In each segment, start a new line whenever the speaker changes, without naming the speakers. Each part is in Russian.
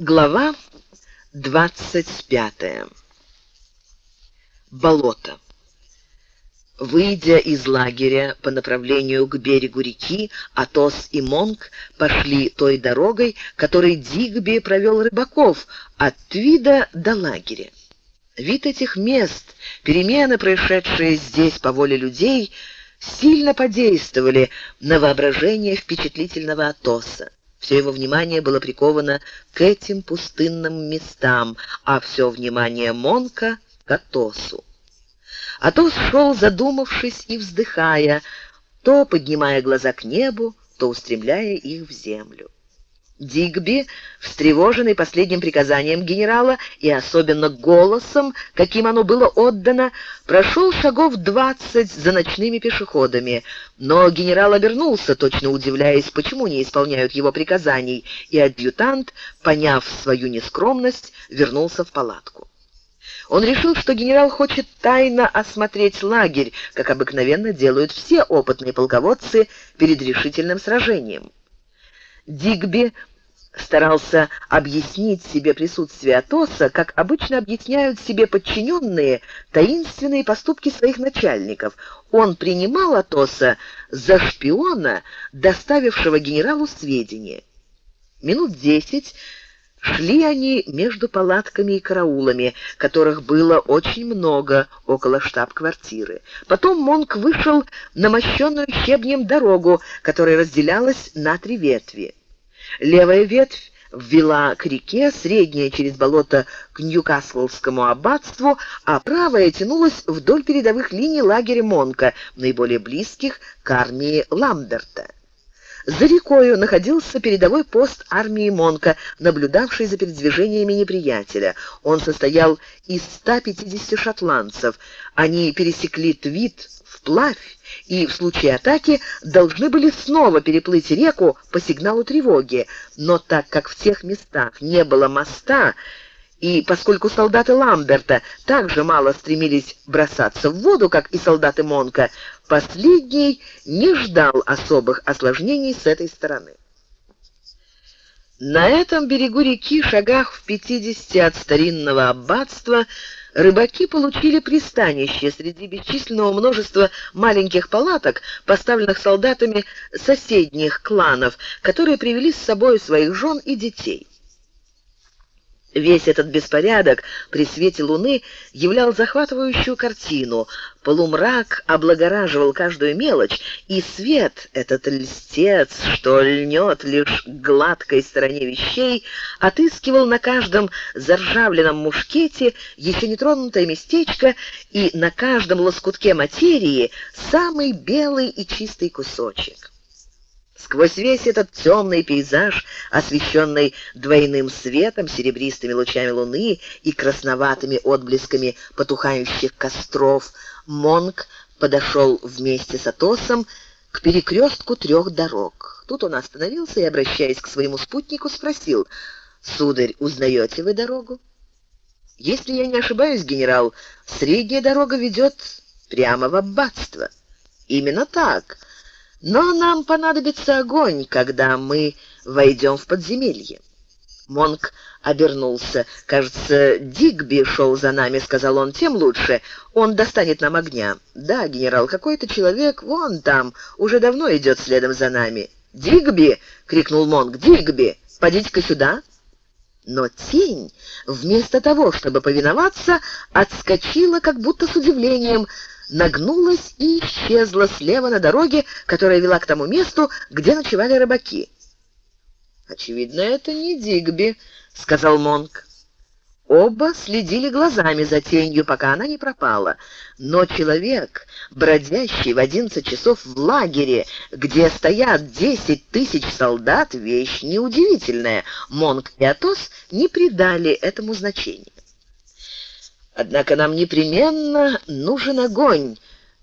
Глава 25. Болото. Выйдя из лагеря по направлению к берегу реки, Атос и Монк пошли той дорогой, которой Дигби провел рыбаков от Твида до лагеря. Вид этих мест, перемены, происшедшие здесь по воле людей, сильно подействовали на воображение впечатлительного Атоса. Все его внимание было приковано к этим пустынным местам, а все внимание Монка — к Атосу. Атос шел, задумавшись и вздыхая, то поднимая глаза к небу, то устремляя их в землю. Дигби, встревоженный последним приказанием генерала и особенно голосом, каким оно было отдано, прошел шагов двадцать за ночными пешеходами, но генерал обернулся, точно удивляясь, почему не исполняют его приказаний, и адъютант, поняв свою нескромность, вернулся в палатку. Он решил, что генерал хочет тайно осмотреть лагерь, как обыкновенно делают все опытные полководцы перед решительным сражением. Дигби старался объяснить себе присутствие Атоса, как обычно объясняют себе подчиненные таинственные поступки своих начальников. Он принимал Атоса за шпиона, доставившего генералу сведения. Минут десять шли они между палатками и караулами, которых было очень много около штаб-квартиры. Потом Монк вышел на мощенную щебнем дорогу, которая разделялась на три ветви. Левая ветвь ввела к реке, средняя через болото к Ньюкаслскому аббатству, а правая тянулась вдоль передовых линий лагеря Монка, наиболее близких к армии Ламберта. За рекою находился передовой пост армии Монка, наблюдавший за передвижениями неприятеля. Он состоял из 150 шотландцев. Они пересекли Твит вплавь и в случае атаки должны были снова переплыть реку по сигналу тревоги. Но так как в тех местах не было моста, и поскольку солдаты Ламберта также мало стремились бросаться в воду, как и солдаты Монка, последний не ждал особых осложнений с этой стороны. На этом берегу реки, шагах в 50 от старинного аббатства, рыбаки получили пристанище среди бесчисленного множества маленьких палаток, поставленных солдатами соседних кланов, которые привели с собой своих жен и детей. Весь этот беспорядок при свете луны являл захватывающую картину. Полумрак облагораживал каждую мелочь, и свет, этот льстец, что льнет лишь к гладкой стороне вещей, отыскивал на каждом заржавленном мушкете еще нетронутое местечко и на каждом лоскутке материи самый белый и чистый кусочек. Сквозь весь этот темный пейзаж, освещенный двойным светом, серебристыми лучами луны и красноватыми отблесками потухающих костров, Монк подошел вместе с Атосом к перекрестку трех дорог. Тут он остановился и, обращаясь к своему спутнику, спросил, «Сударь, узнаете вы дорогу?» «Если я не ошибаюсь, генерал, средняя дорога ведет прямо в аббатство». «Именно так». Но нам понадобится огонь, когда мы войдем в подземелье. Монк обернулся. «Кажется, Дигби шел за нами», — сказал он, — «тем лучше. Он достанет нам огня». «Да, генерал, какой-то человек вон там уже давно идет следом за нами». «Дигби!» — крикнул Монк. «Дигби! Подите-ка сюда!» Но тень, вместо того, чтобы повиноваться, отскочила как будто с удивлением, нагнулась и исчезла слева на дороге, которая вела к тому месту, где ночевали рыбаки. «Очевидно, это не Дигби», — сказал Монк. Оба следили глазами за тенью, пока она не пропала. Но человек, бродящий в одиннадцать часов в лагере, где стоят десять тысяч солдат, вещь неудивительная. Монк и Атос не придали этому значения. Однако нам непременно нужен огонь,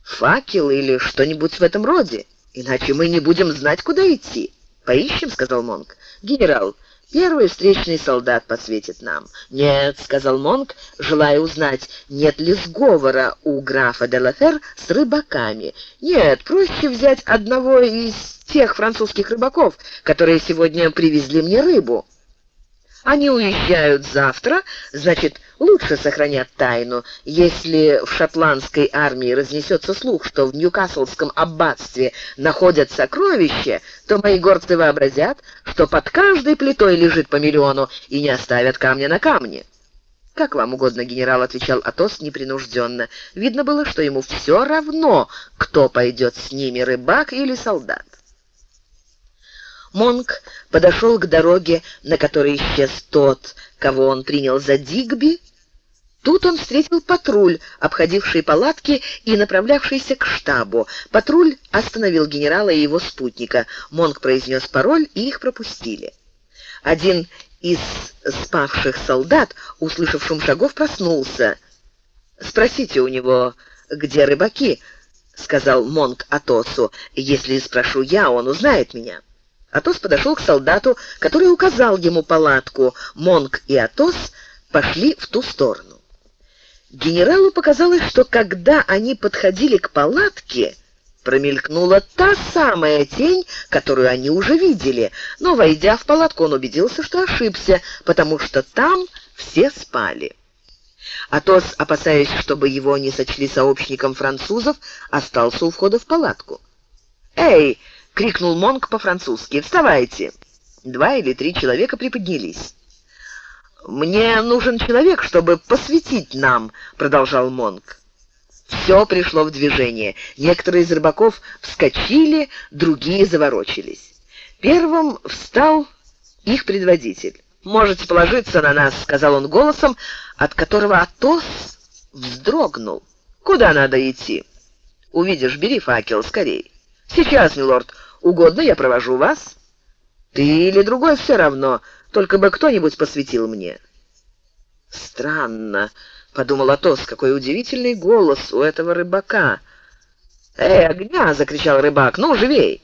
факел или что-нибудь в этом роде, иначе мы не будем знать, куда идти. Поищем, сказал Монк. Генерал, первый встречный солдат подсветит нам. Нет, сказал Монк, желая узнать, нет ли сговора у графа де Лафер с рыбаками. Нет, проще взять одного из тех французских рыбаков, которые сегодня привезли мне рыбу. Они уезжают завтра, значит, лучше сохранят тайну. Если в шотландской армии разнесется слух, что в Ньюкаслском аббатстве находят сокровища, то мои горцы вообразят, что под каждой плитой лежит по миллиону и не оставят камня на камне. «Как вам угодно, генерал», — отвечал Атос непринужденно. Видно было, что ему все равно, кто пойдет с ними, рыбак или солдат. Монк подошел к дороге, на которой исчез тот, кого он принял за Дигби. Тут он встретил патруль, обходивший палатки и направлявшийся к штабу. Патруль остановил генерала и его спутника. Монк произнес пароль, и их пропустили. Один из спавших солдат, услышав шум шагов, проснулся. «Спросите у него, где рыбаки?» — сказал Монк Атосу. «Если спрошу я, он узнает меня». Атос подошел к солдату, который указал ему палатку. Монг и Атос пошли в ту сторону. Генералу показалось, что когда они подходили к палатке, промелькнула та самая тень, которую они уже видели, но, войдя в палатку, он убедился, что ошибся, потому что там все спали. Атос, опасаясь, чтобы его не сочли сообщником французов, остался у входа в палатку. «Эй!» — крикнул Монк по-французски. «Вставайте!» Два или три человека приподнялись. «Мне нужен человек, чтобы посветить нам», — продолжал Монк. Все пришло в движение. Некоторые из рыбаков вскочили, другие заворочились. Первым встал их предводитель. «Можете положиться на нас», — сказал он голосом, от которого Атос вздрогнул. «Куда надо идти?» «Увидишь, бери факел, скорей». «Сейчас, милорд», Угодно, я провожу вас. Ты или другой все равно, только бы кто-нибудь посветил мне. Странно, подумал Атос, какой удивительный голос у этого рыбака. «Эй, огня!» — закричал рыбак. «Ну, живей!»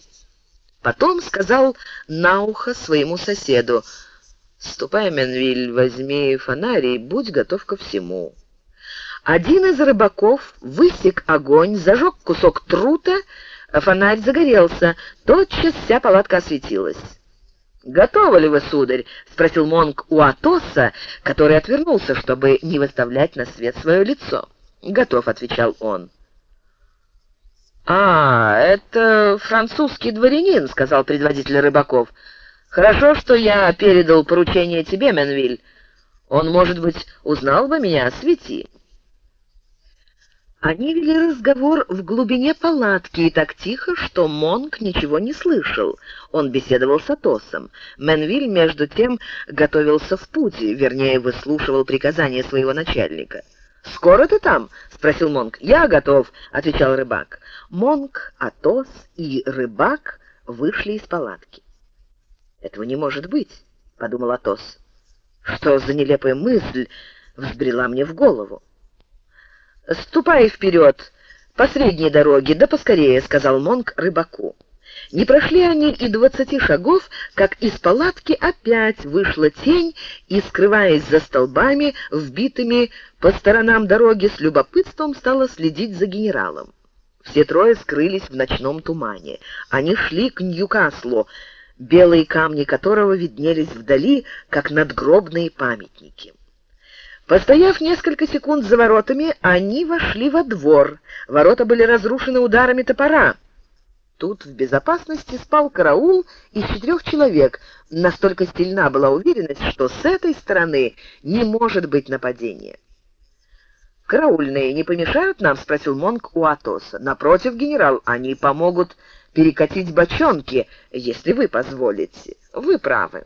Потом сказал на ухо своему соседу. «Ступай, Менвиль, возьми фонарь и будь готов ко всему». Один из рыбаков высек огонь, зажег кусок трута Фонарь загорелся, тотчас вся палатка осветилась. «Готовы ли вы, сударь?» — спросил Монг у Атоса, который отвернулся, чтобы не выставлять на свет свое лицо. «Готов», — отвечал он. «А, это французский дворянин», — сказал предводитель рыбаков. «Хорошо, что я передал поручение тебе, Менвиль. Он, может быть, узнал бы меня, свети». Они вели разговор в глубине палатки и так тихо, что Монк ничего не слышал. Он беседовал с Атосом. Менвиль, между тем, готовился в путь, вернее, выслушивал приказания своего начальника. «Скоро ты там?» — спросил Монк. «Я готов», — отвечал рыбак. Монк, Атос и рыбак вышли из палатки. «Этого не может быть», — подумал Атос. «Что за нелепая мысль взбрела мне в голову?» «Ступай вперед, по средней дороге, да поскорее», — сказал Монк рыбаку. Не прошли они и двадцати шагов, как из палатки опять вышла тень и, скрываясь за столбами, вбитыми по сторонам дороги, с любопытством стала следить за генералом. Все трое скрылись в ночном тумане. Они шли к Ньюкаслу, белые камни которого виднелись вдали, как надгробные памятники. Постояв несколько секунд за воротами, они вошли во двор. Ворота были разрушены ударами топора. Тут в безопасности спал караул из четырех человек. Настолько сильна была уверенность, что с этой стороны не может быть нападения. «Караульные не помешают нам?» — спросил Монк у Атоса. «Напротив, генерал, они помогут перекатить бочонки, если вы позволите. Вы правы».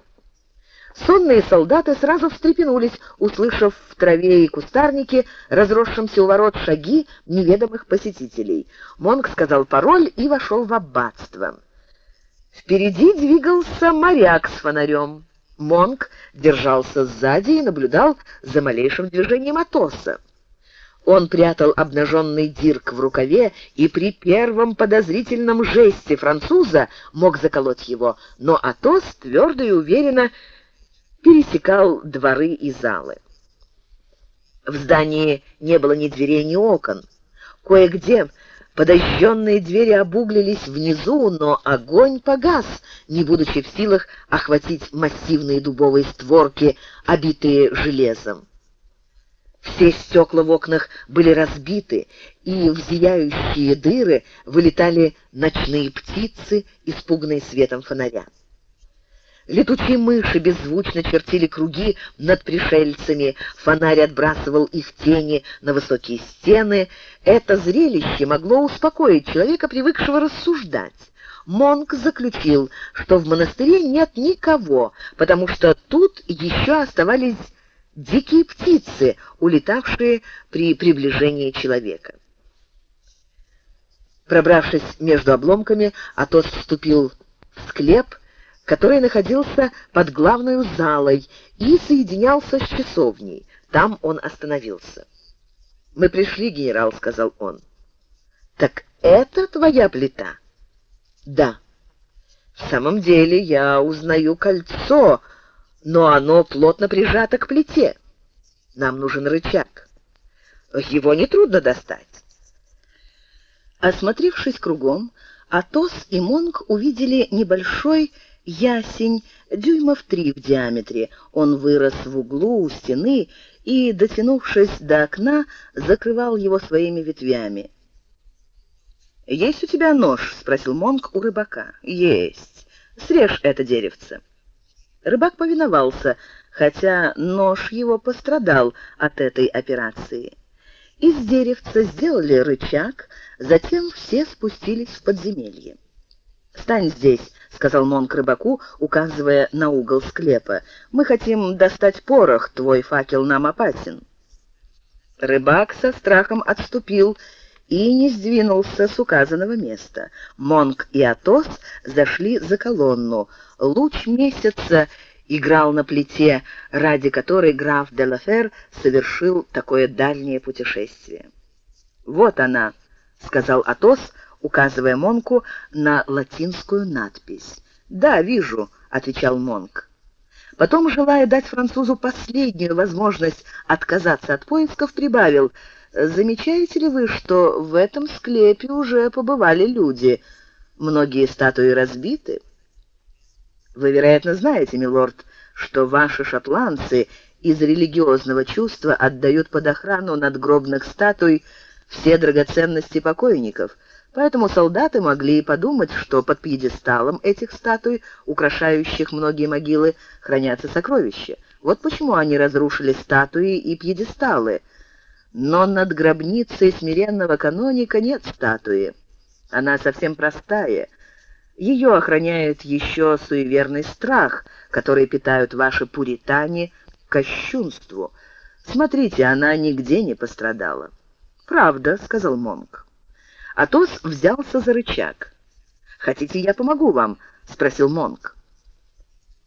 Сонные солдаты сразу встрепенулись, услышав в траве и кустарнике разросшимся у ворот шаги неведомых посетителей. Монг сказал пароль и вошел в аббатство. Впереди двигался моряк с фонарем. Монг держался сзади и наблюдал за малейшим движением Атоса. Он прятал обнаженный дирк в рукаве и при первом подозрительном жесте француза мог заколоть его, но Атос твердо и уверенно пересекал дворы и залы. В здании не было ни дверей, ни окон. Кое-где Подожженные двери обуглились внизу, но огонь погас, не будучи в силах охватить массивные дубовые створки, обитые железом. Все стекла в окнах были разбиты, и в зияющие дыры вылетали ночные птицы, испуганные светом фонаря. Летучие мыши беззвучно чертили круги над пришельцами, фонарь отбрасывал их тени на высокие стены. Это зрелище могло успокоить человека, привыкшего рассуждать. Монк заключил, что в монастыре нет никого, потому что тут еще оставались дикие птицы, улетавшие при приближении человека. Пробравшись между обломками, Атос вступил в склеп, который находился под главной залой и соединялся с часовней. Там он остановился. «Мы пришли, генерал», — сказал он. «Так это твоя плита?» «Да». «В самом деле я узнаю кольцо, но оно плотно прижато к плите. Нам нужен рычаг. Его нетрудно достать». Осмотревшись кругом, Атос и Монг увидели небольшой ясень дюймов три в диаметре. Он вырос в углу у стены и, дотянувшись до окна, закрывал его своими ветвями. «Есть у тебя нож?» — спросил Монг у рыбака. «Есть. Срежь это деревце». Рыбак повиновался, хотя нож его пострадал от этой операции. Из деревца сделали рычаг, затем все спустились в подземелье. «Стань здесь», — сказал Монк рыбаку, указывая на угол склепа. «Мы хотим достать порох, твой факел нам опасен». Рыбак со страхом отступил и не сдвинулся с указанного места. Монк и Атос зашли за колонну. Луч месяца играл на плите, ради которой граф де Лафер совершил такое дальнее путешествие. «Вот она», — сказал Атос, указывая Монку на латинскую надпись. «Да, вижу», — отвечал Монк. Потом, желая дать французу последнюю возможность отказаться от поисков, прибавил, «Замечаете ли вы, что в этом склепе уже побывали люди? Многие статуи разбиты?» «Вы, вероятно, знаете, милорд, что ваши шотландцы из религиозного чувства отдают под охрану надгробных статуй все драгоценности покойников, поэтому солдаты могли подумать, что под пьедесталом этих статуй, украшающих многие могилы, хранятся сокровища. Вот почему они разрушили статуи и пьедесталы. Но над гробницей смиренного каноника нет статуи. Она совсем простая. Ее охраняет еще суеверный страх, который питают ваши пуритане кощунству. Смотрите, она нигде не пострадала. «Правда», — сказал Монк. Атос взялся за рычаг. «Хотите, я помогу вам?» — спросил Монк.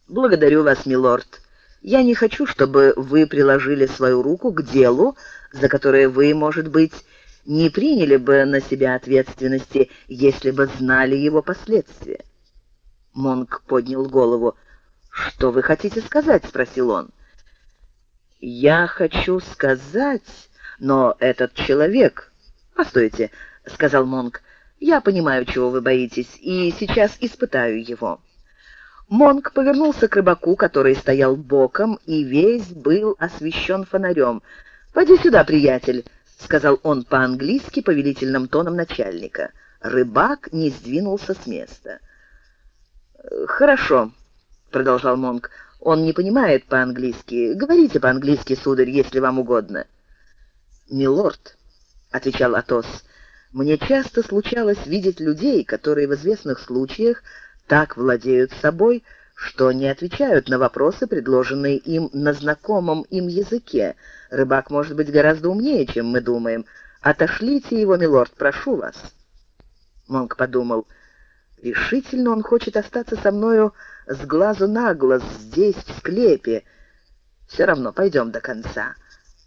«Благодарю вас, милорд. Я не хочу, чтобы вы приложили свою руку к делу, за которое вы, может быть, не приняли бы на себя ответственности, если бы знали его последствия». Монк поднял голову. «Что вы хотите сказать?» — спросил он. «Я хочу сказать...» Но этот человек... Постойте, сказал Монк. Я понимаю, чего вы боитесь, и сейчас испытаю его. Монк повернулся к рыбаку, который стоял боком и весь был освещен фонарем. «Поди сюда, приятель», — сказал он по-английски повелительным тоном начальника. Рыбак не сдвинулся с места. «Хорошо», — продолжал Монк. «Он не понимает по-английски. Говорите по-английски, сударь, если вам угодно». «Милорд», — отвечал Атос, — «мне часто случалось видеть людей, которые в известных случаях так владеют собой, что не отвечают на вопросы, предложенные им на знакомом им языке. Рыбак может быть гораздо умнее, чем мы думаем. Отошлите его, милорд, прошу вас». Монк подумал, решительно он хочет остаться со мною с глазу на глаз здесь, в склепе. Все равно пойдем до конца.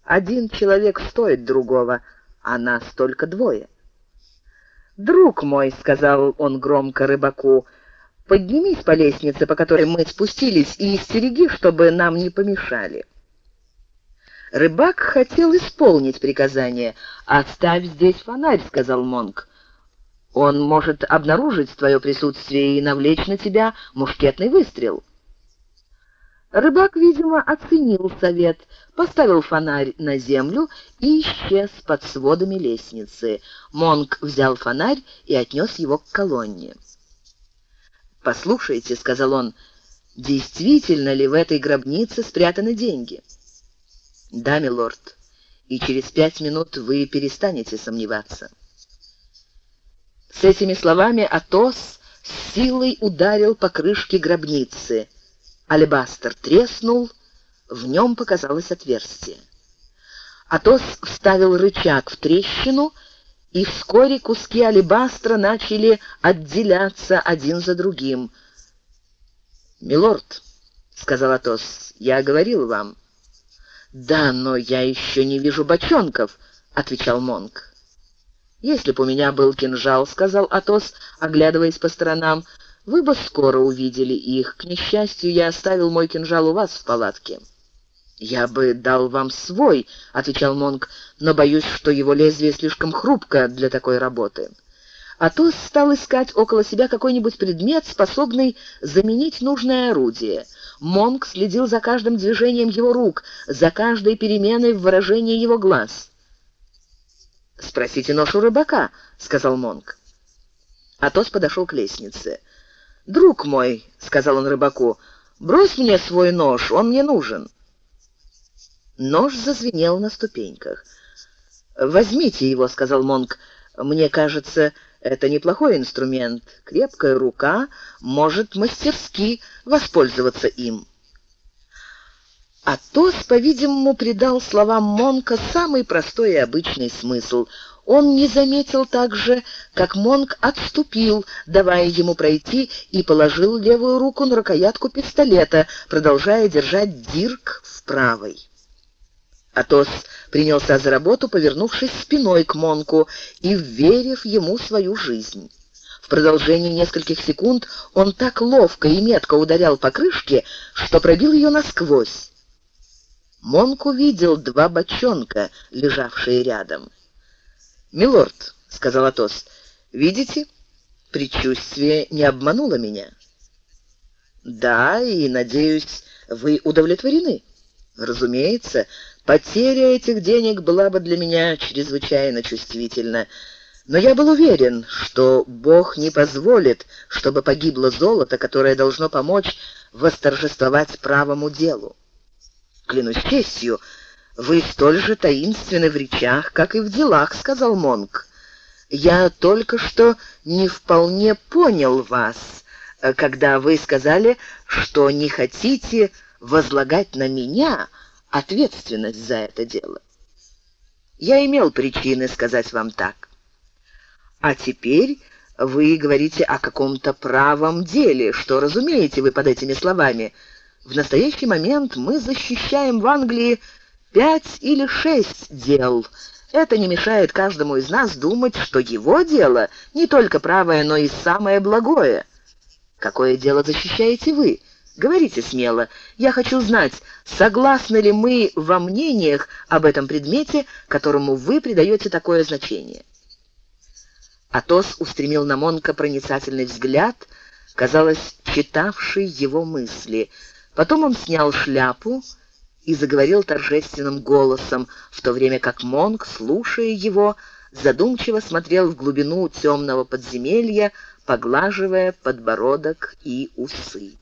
Один человек стоит другого, а нас только двое. «Друг мой», — сказал он громко рыбаку, — «поднимись по лестнице, по которой мы спустились, и стереги, чтобы нам не помешали». Рыбак хотел исполнить приказание. «Оставь здесь фонарь», — сказал Монк. Он может обнаружить твое присутствие и навлечь на тебя мушкетный выстрел. Рыбак, видимо, оценил совет, поставил фонарь на землю и исчез под сводами лестницы. Монк взял фонарь и отнес его к колонне. «Послушайте», — сказал он, — «действительно ли в этой гробнице спрятаны деньги?» «Да, милорд, и через пять минут вы перестанете сомневаться». С этими словами Атос силой ударил по крышке гробницы — Алебастер треснул, в нем показалось отверстие. Атос вставил рычаг в трещину, и вскоре куски алебастра начали отделяться один за другим. «Милорд», — сказал Атос, — «я говорил вам». «Да, но я еще не вижу бочонков», — отвечал Монк. «Если бы у меня был кинжал», — сказал Атос, оглядываясь по сторонам, — вы бы скоро увидели их. К несчастью, я оставил мой кинжал у вас в палатке». «Я бы дал вам свой», — отвечал Монг, «но боюсь, что его лезвие слишком хрупко для такой работы». Атос стал искать около себя какой-нибудь предмет, способный заменить нужное орудие. Монг следил за каждым движением его рук, за каждой переменой в выражении его глаз. «Спросите нож у рыбака», — сказал Монг. Атос подошел к лестнице. «Друг мой», — сказал он рыбаку, — «брось мне свой нож, он мне нужен». Нож зазвенел на ступеньках. «Возьмите его», — сказал Монк. «Мне кажется, это неплохой инструмент. Крепкая рука может мастерски воспользоваться им». Атос, по-видимому, придал словам Монка самый простой и обычный смысл — он не заметил также, как Монк отступил, давая ему пройти, и положил левую руку на рукоятку пистолета, продолжая держать дирк в правой. Атос принялся за работу, повернувшись спиной к Монку и вверив ему свою жизнь. В продолжении нескольких секунд он так ловко и метко ударял по крышке, что пробил ее насквозь. Монк увидел два бочонка, лежавшие рядом. «Милорд», — сказал Атос, — «видите, предчувствие не обмануло меня». «Да, и, надеюсь, вы удовлетворены». «Разумеется, потеря этих денег была бы для меня чрезвычайно чувствительна». Но я был уверен, что Бог не позволит, чтобы погибло золото, которое должно помочь восторжествовать правому делу. Клянусь честью, «Вы столь же таинственны в речах, как и в делах», — сказал Монк. «Я только что не вполне понял вас, когда вы сказали, что не хотите возлагать на меня ответственность за это дело. Я имел причины сказать вам так. А теперь вы говорите о каком-то правом деле. Что разумеете вы под этими словами? В настоящий момент мы защищаем в Англии пять или шесть дел. Это не мешает каждому из нас думать, что его дело не только правое, но и самое благое. Какое дело защищаете вы? Говорите смело. Я хочу знать, согласны ли мы во мнениях об этом предмете, которому вы придаете такое значение. Атос устремил на Монка проницательный взгляд, казалось, читавший его мысли. Потом он снял шляпу и заговорил торжественным голосом, в то время как Монк, слушая его, задумчиво смотрел в глубину темного подземелья, поглаживая подбородок и усы.